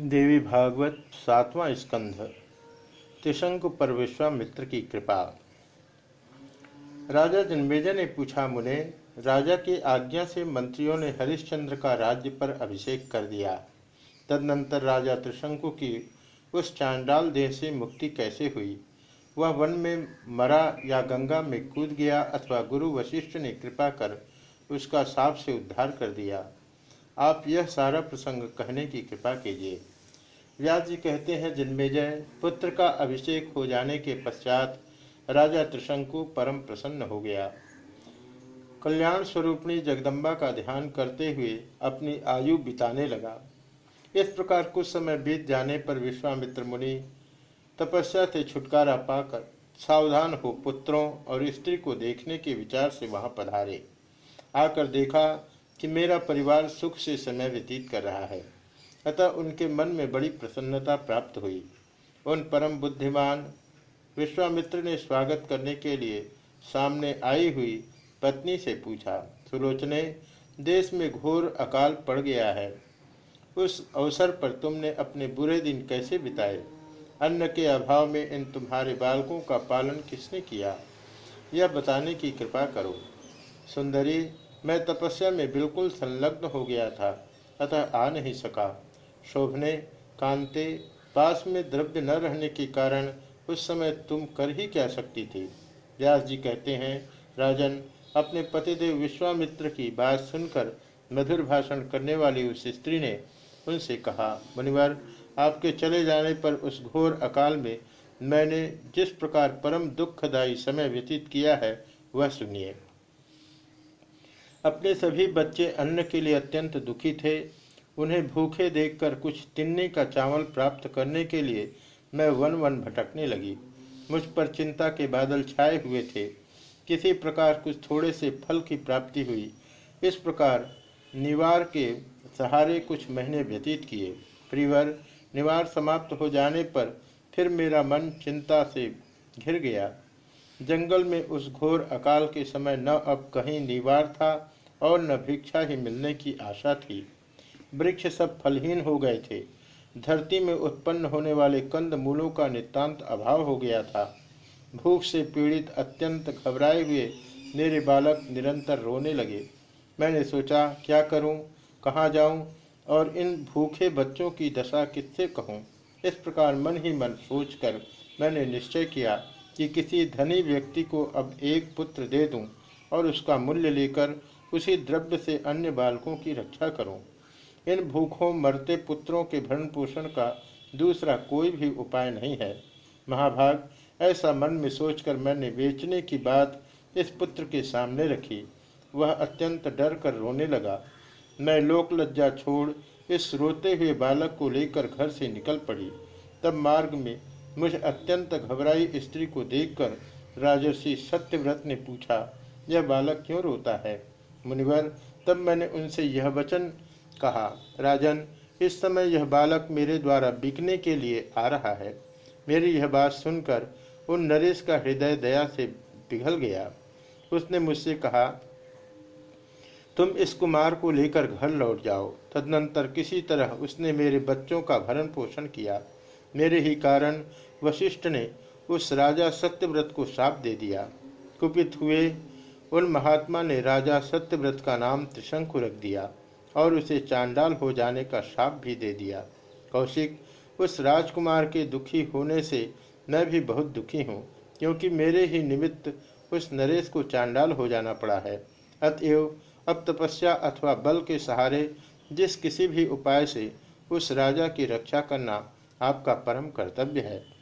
देवी भागवत सातवां स्कंध, त्रिशंकु पर विश्वामित्र की कृपा। राजा जन्मेजय ने पूछा, मुने, राजा की आज्ञा से मंत्रियों ने हरिश्चंद्र का राज्य पर अभिषेक कर दिया। तदनंतर राजा त्रिशंकु की उस चांडाल देह से मुक्ति कैसे हुई? वह वन में मरा या गंगा में कूद गया अथवा गुरु वशिष्ठ ने कृपा कर उसका साप से उद्धार कर दिया। आप यह सारा प्रसंग कहने की कृपा कीजिए। व्यास जी कहते हैं, जन्मेजय, पुत्र का अभिषेक हो जाने के पश्चात राजा त्रिशंकु परम प्रसन्न हो गया। कल्याण स्वरूपणी जगदम्बा का ध्यान करते हुए अपनी आयु बिताने लगा। इस प्रकार कुछ समय बीत जाने पर विश्वामित्र मुनि तपस्या से छुटकारा पाकर सावधान हो पुत्रों और स्त्री को देखने के विचार से वहाँ पधारे। आकर देखा कि मेरा परिवार सुख से समय व्यतीत कर रहा है। अतः उनके मन में बड़ी प्रसन्नता प्राप्त हुई। उन परम बुद्धिमान विश्वामित्र ने स्वागत करने के लिए सामने आई हुई पत्नी से पूछा, सुलोचने, देश में घोर अकाल पड़ गया है। उस अवसर पर तुमने अपने बुरे दिन कैसे बिताए? अन्न के अभाव में इन तुम्हारे बालकों का पालन किसने किया? यह बताने की कृपा करो। सुंदरी मैं तपस्या में बिल्कुल संलग्न हो गया था, अतः आ नहीं सका। शोभने, कांते, पास में द्रव्य न रहने के कारण उस समय तुम कर ही क्या सकती थी? व्यास जी कहते हैं, राजन, अपने पतिदेव विश्वामित्र की बात सुनकर मधुर भाषण करने वाली उस स्त्री ने उनसे कहा, मुनिवर, आपके चले जाने पर उस घोर अकाल में मैंने जिस प्रकार परम दुखदायी समय व्यतीत किया है, वह सुनिए। अपने सभी बच्चे अन्न के लिए अत्यंत दुखी थे। उन्हें भूखे देखकर कुछ तिन्ने का चावल प्राप्त करने के लिए मैं वन वन भटकने लगी। मुझ पर चिंता के बादल छाए हुए थे। किसी प्रकार कुछ थोड़े से फल की प्राप्ति हुई। इस प्रकार निवार के सहारे कुछ महीने व्यतीत किए। प्रिवर निवार समाप्त हो जाने पर फिर मेरा मन चिंता से घिर गया। जंगल में उस घोर अकाल के समय न अब कहीं निवार था और न भिक्षा ही मिलने की आशा थी। वृक्ष सब फलहीन हो गए थे। धरती में उत्पन्न होने वाले कंद मूलों का नितांत अभाव हो गया था। भूख से पीड़ित अत्यंत घबराए हुए मेरे बालक निरंतर रोने लगे। मैंने सोचा क्या करूँ, कहाँ जाऊँ? और इन भूखे बच्चों की दशा किससे कहूँ? इस प्रकार मन ही मन सोचकर मैंने निश्चय किया कि किसी धनी व्यक्ति को अब एक पुत्र दे दूँ और उसका मूल्य लेकर उसी द्रव्य से अन्य बालकों की रक्षा करूँ। इन भूखों मरते पुत्रों के भरण पोषण का दूसरा कोई भी उपाय नहीं है। महाभाग, ऐसा मन में सोचकर मैंने बेचने की बात इस पुत्र के सामने रखी। वह अत्यंत डर कर रोने लगा। मैं लोक लज्जा छोड़ इस रोते हुए बालक को लेकर घर से निकल पड़ी। तब मार्ग में मुझ अत्यंत घबराई स्त्री को देखकर राजर्षि सत्यव्रत ने पूछा, यह बालक क्यों रोता है? मुनिवर, तब मैंने उनसे यह वचन कहा, राजन, इस समय यह बालक मेरे द्वारा बिकने के लिए आ रहा है। मेरी यह बात सुनकर उन नरेश का हृदय दया से पिघल गया। उसने मुझसे कहा, तुम इस कुमार को लेकर घर लौट जाओ। तदनंतर किसी तरह उसने मेरे बच्चों का भरण पोषण किया। मेरे ही कारण वशिष्ठ ने उस राजा सत्यव्रत को श्राप दे दिया। कुपित हुए उन महात्मा ने राजा सत्यव्रत का नाम त्रिशंकु रख दिया और उसे चांडाल हो जाने का श्राप भी दे दिया। कौशिक, उस राजकुमार के दुखी होने से मैं भी बहुत दुखी हूँ, क्योंकि मेरे ही निमित्त उस नरेश को चांडाल हो जाना पड़ा है। अतएव अब तपस्या अथवा बल के सहारे जिस किसी भी उपाय से उस राजा की रक्षा करना आपका परम कर्तव्य है।